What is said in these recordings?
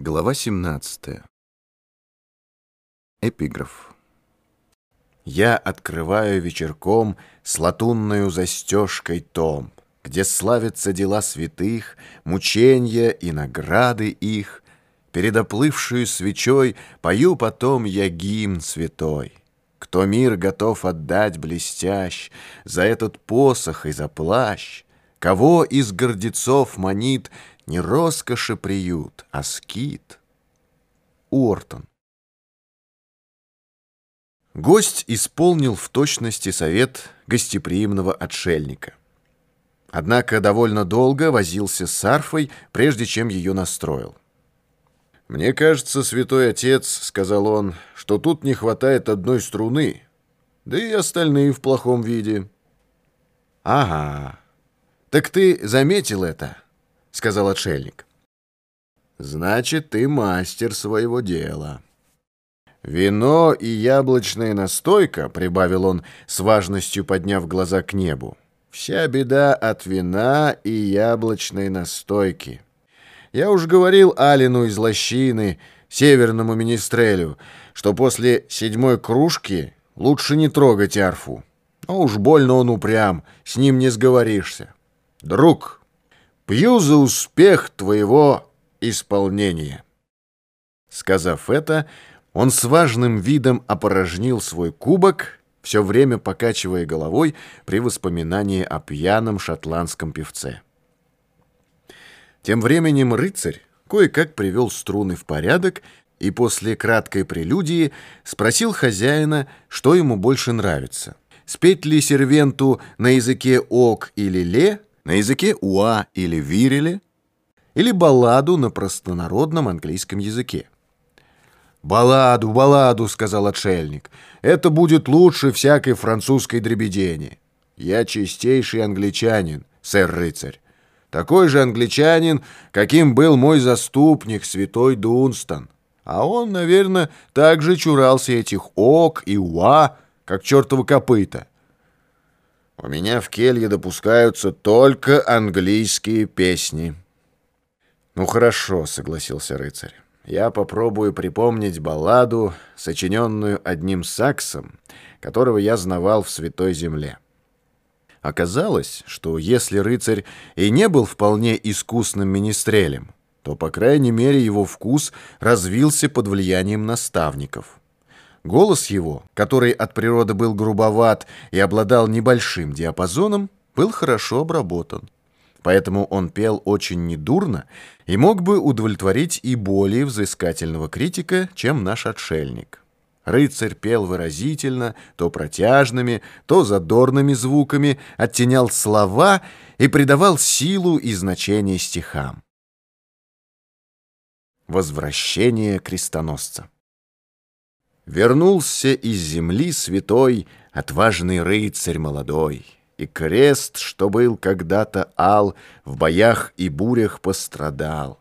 Глава 17. Эпиграф. Я открываю вечерком с латунною застежкой том, где славятся дела святых, мучения и награды их. Перед оплывшую свечой пою потом я гимн святой. Кто мир готов отдать блестящ за этот посох и за плащ, Кого из гордецов манит не роскоши приют, а скит. Уортон. Гость исполнил в точности совет гостеприимного отшельника. Однако довольно долго возился с арфой, прежде чем ее настроил. «Мне кажется, святой отец, — сказал он, — что тут не хватает одной струны, да и остальные в плохом виде». «Ага, так ты заметил это?» — сказал отшельник. «Значит, ты мастер своего дела». «Вино и яблочная настойка», — прибавил он, с важностью подняв глаза к небу. «Вся беда от вина и яблочной настойки. Я уж говорил Алину из лощины, северному министрелю, что после седьмой кружки лучше не трогать арфу. Но уж больно он упрям, с ним не сговоришься. Друг, Пью за успех твоего исполнения». Сказав это, он с важным видом опорожнил свой кубок, все время покачивая головой при воспоминании о пьяном шотландском певце. Тем временем рыцарь кое-как привел струны в порядок и после краткой прелюдии спросил хозяина, что ему больше нравится. Спеть ли сервенту на языке ок или ле, на языке уа или виреле, или балладу на простонародном английском языке. «Балладу, балладу», — сказал отшельник, — «это будет лучше всякой французской дребедени. Я чистейший англичанин, сэр-рыцарь. Такой же англичанин, каким был мой заступник, святой Дунстон. А он, наверное, так же чурался этих ок и уа, как чертова копыта. У меня в келье допускаются только английские песни. Ну хорошо, согласился рыцарь. Я попробую припомнить балладу, сочиненную одним саксом, которого я знавал в Святой Земле. Оказалось, что если рыцарь и не был вполне искусным министрелем, то, по крайней мере, его вкус развился под влиянием наставников. Голос его, который от природы был грубоват и обладал небольшим диапазоном, был хорошо обработан. Поэтому он пел очень недурно и мог бы удовлетворить и более взыскательного критика, чем наш отшельник. Рыцарь пел выразительно, то протяжными, то задорными звуками, оттенял слова и придавал силу и значение стихам. Возвращение крестоносца Вернулся из земли святой Отважный рыцарь молодой, И крест, что был когда-то ал, В боях и бурях пострадал.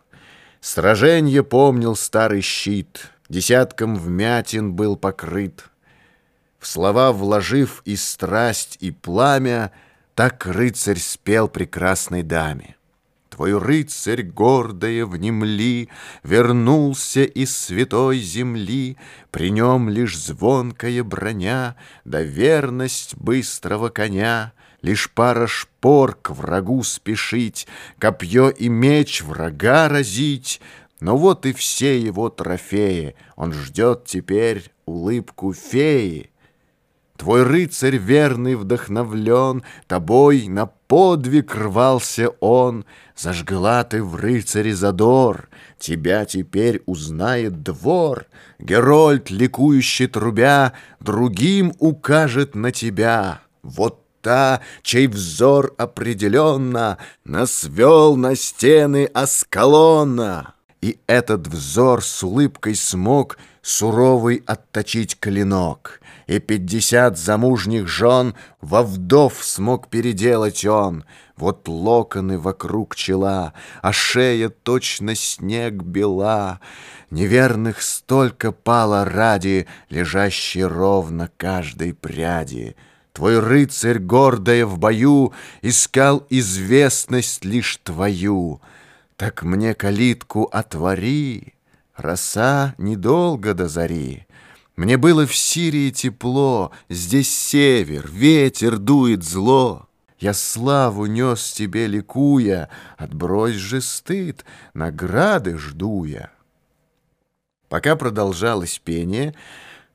Сраженье помнил старый щит, Десятком вмятин был покрыт. В слова вложив и страсть, и пламя, Так рыцарь спел прекрасной даме. Твой рыцарь гордое внемли Вернулся из святой земли, При нем лишь звонкая броня Да верность быстрого коня, Лишь пара шпор к врагу спешить, Копье и меч врага разить, Но вот и все его трофеи, Он ждет теперь улыбку феи. Твой рыцарь верный вдохновлен, Тобой на подвиг рвался он, Зажгла ты в рыцаре задор, Тебя теперь узнает двор, Герольд, ликующий трубя, Другим укажет на тебя. Вот та, чей взор определенно Нас вел на стены Аскалона. И этот взор с улыбкой смог Суровый отточить клинок, И пятьдесят замужних жен Во вдов смог переделать он. Вот локоны вокруг чела, А шея точно снег бела. Неверных столько пало ради, Лежащей ровно каждой пряди. Твой рыцарь, гордая в бою, Искал известность лишь твою. Так мне калитку отвори, роса недолго до зари. Мне было в Сирии тепло, здесь север, ветер дует зло. Я славу нес тебе, ликуя, отбрось же стыд, награды жду я. Пока продолжалось пение,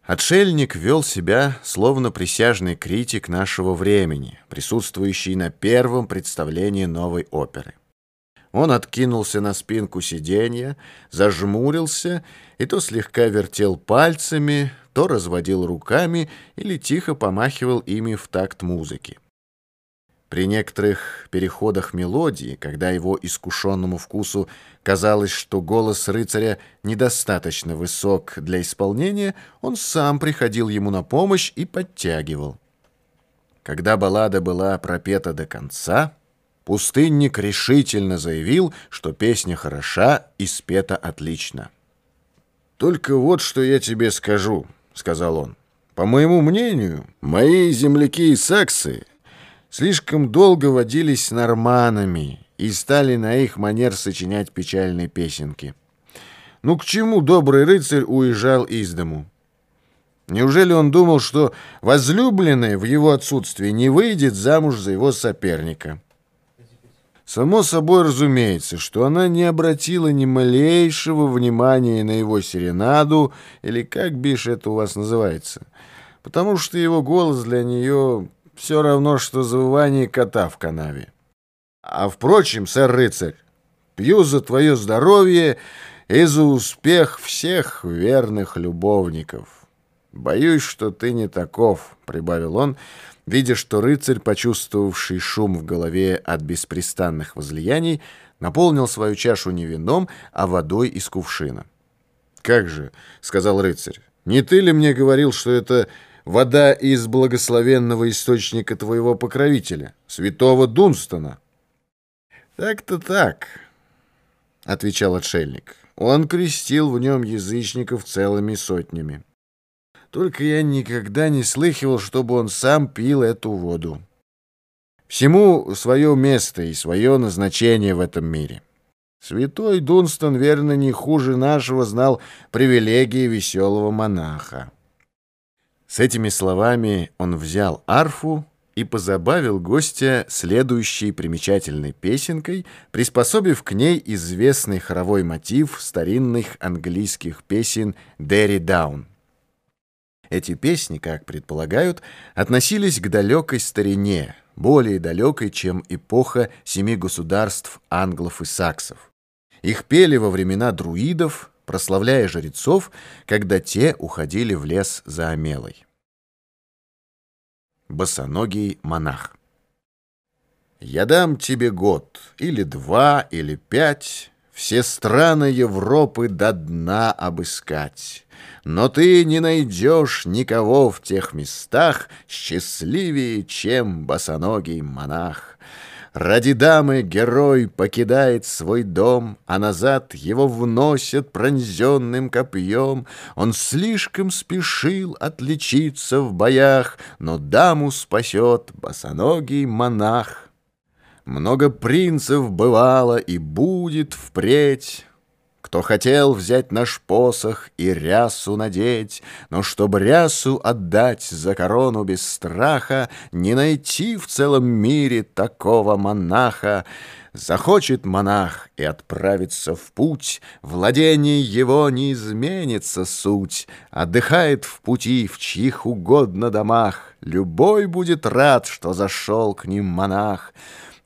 отшельник вел себя словно присяжный критик нашего времени, присутствующий на первом представлении новой оперы. Он откинулся на спинку сиденья, зажмурился и то слегка вертел пальцами, то разводил руками или тихо помахивал ими в такт музыки. При некоторых переходах мелодии, когда его искушенному вкусу казалось, что голос рыцаря недостаточно высок для исполнения, он сам приходил ему на помощь и подтягивал. Когда баллада была пропета до конца, пустынник решительно заявил, что песня хороша и спета отлично. «Только вот что я тебе скажу», — сказал он. «По моему мнению, мои земляки и саксы слишком долго водились норманами и стали на их манер сочинять печальные песенки. Ну к чему добрый рыцарь уезжал из дому? Неужели он думал, что возлюбленная в его отсутствии не выйдет замуж за его соперника? Само собой разумеется, что она не обратила ни малейшего внимания на его серенаду, или как бишь это у вас называется, потому что его голос для нее все равно, что завывание кота в канаве. А впрочем, сэр-рыцарь, пью за твое здоровье и за успех всех верных любовников. Боюсь, что ты не таков, — прибавил он, видя, что рыцарь, почувствовавший шум в голове от беспрестанных возлияний, наполнил свою чашу не вином, а водой из кувшина. «Как же», — сказал рыцарь, — «не ты ли мне говорил, что это вода из благословенного источника твоего покровителя, святого Дунстона. Так-то так, отвечал отшельник. Он крестил в нем язычников целыми сотнями. Только я никогда не слыхивал, чтобы он сам пил эту воду. Всему свое место и свое назначение в этом мире. Святой Дунстон, верно, не хуже нашего знал привилегии веселого монаха. С этими словами он взял арфу и позабавил гостя следующей примечательной песенкой, приспособив к ней известный хоровой мотив старинных английских песен «Дерри Даун». Эти песни, как предполагают, относились к далекой старине, более далекой, чем эпоха семи государств англов и саксов. Их пели во времена друидов, прославляя жрецов, когда те уходили в лес за омелой. Босоногий монах Я дам тебе год, или два, или пять, Все страны Европы до дна обыскать. Но ты не найдешь никого в тех местах Счастливее, чем босоногий монах. Ради дамы герой покидает свой дом, А назад его вносят пронзенным копьем. Он слишком спешил отличиться в боях, Но даму спасет босоногий монах. Много принцев бывало и будет впредь, кто хотел взять наш посох и рясу надеть, Но чтоб рясу отдать за корону без страха, Не найти в целом мире такого монаха. Захочет монах и отправится в путь, Владение его не изменится суть, Отдыхает в пути в чьих угодно домах, Любой будет рад, что зашел к ним монах.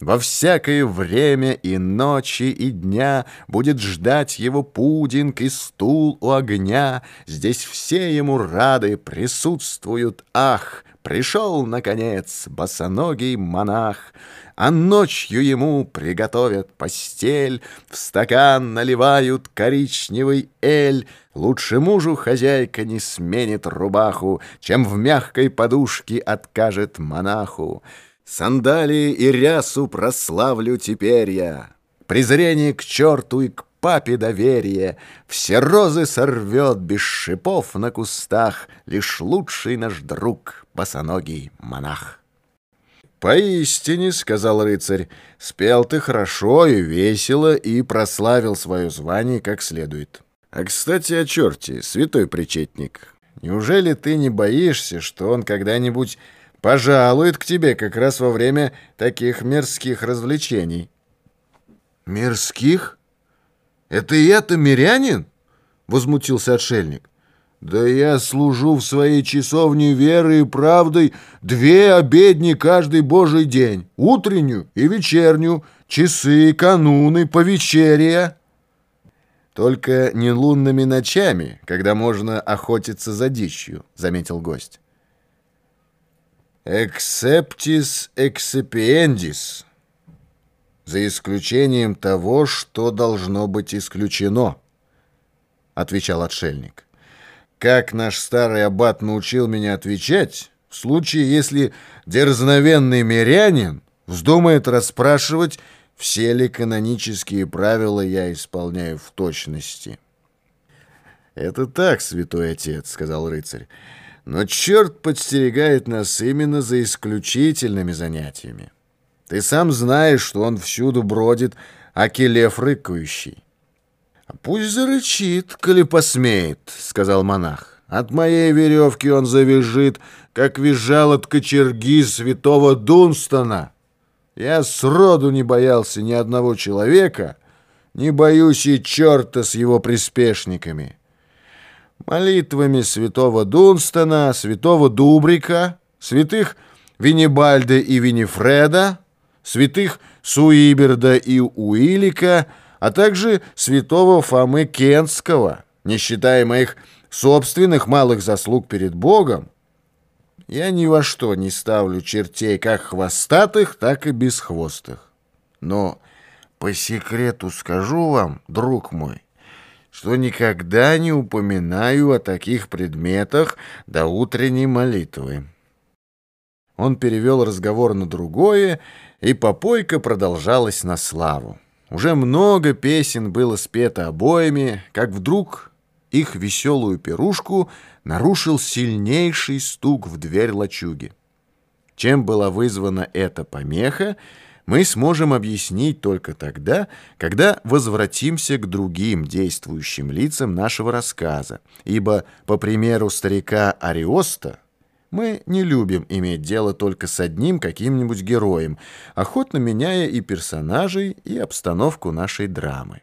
Во всякое время и ночи, и дня Будет ждать его пудинг и стул у огня. Здесь все ему рады присутствуют, ах! Пришел, наконец, босоногий монах, А ночью ему приготовят постель, В стакан наливают коричневый эль. Лучше мужу хозяйка не сменит рубаху, Чем в мягкой подушке откажет монаху. Сандалии и рясу прославлю теперь я. Презрение к черту и к папе доверие. Все розы сорвет без шипов на кустах Лишь лучший наш друг, босоногий монах. «Поистине, — сказал рыцарь, — спел ты хорошо и весело и прославил свое звание как следует. А, кстати, о черте, святой причетник. Неужели ты не боишься, что он когда-нибудь пожалует к тебе как раз во время таких мирских развлечений? Мирских? Это и это мирянин? Возмутился отшельник. Да я служу в своей часовне верой и правдой две обедни каждый божий день, утреннюю и вечернюю, часы, кануны, повечерия. Только не лунными ночами, когда можно охотиться за дичью, заметил гость. «Эксептис эксепиендис», за исключением того, что должно быть исключено, отвечал отшельник. Как наш старый аббат научил меня отвечать, в случае, если дерзновенный мирянин вздумает расспрашивать, все ли канонические правила я исполняю в точности. «Это так, святой отец», — сказал рыцарь, «но черт подстерегает нас именно за исключительными занятиями. Ты сам знаешь, что он всюду бродит, аки лев рыкающий». «Пусть зарычит, коли посмеет», — сказал монах. «От моей веревки он завяжет, как визжал от кочерги святого Дунстона. Я сроду не боялся ни одного человека, не боюсь и черта с его приспешниками. Молитвами святого Дунстона, святого Дубрика, святых Виннибальда и Виннифреда, святых Суиберда и Уилика — а также святого Фомы Кенского, не считая моих собственных малых заслуг перед Богом, я ни во что не ставлю чертей как хвостатых, так и бесхвостых. Но по секрету скажу вам, друг мой, что никогда не упоминаю о таких предметах до утренней молитвы. Он перевел разговор на другое, и попойка продолжалась на славу. Уже много песен было спето обоими, как вдруг их веселую пирушку нарушил сильнейший стук в дверь лачуги. Чем была вызвана эта помеха, мы сможем объяснить только тогда, когда возвратимся к другим действующим лицам нашего рассказа, ибо, по примеру старика Ариоста, мы не любим иметь дело только с одним каким-нибудь героем, охотно меняя и персонажей, и обстановку нашей драмы.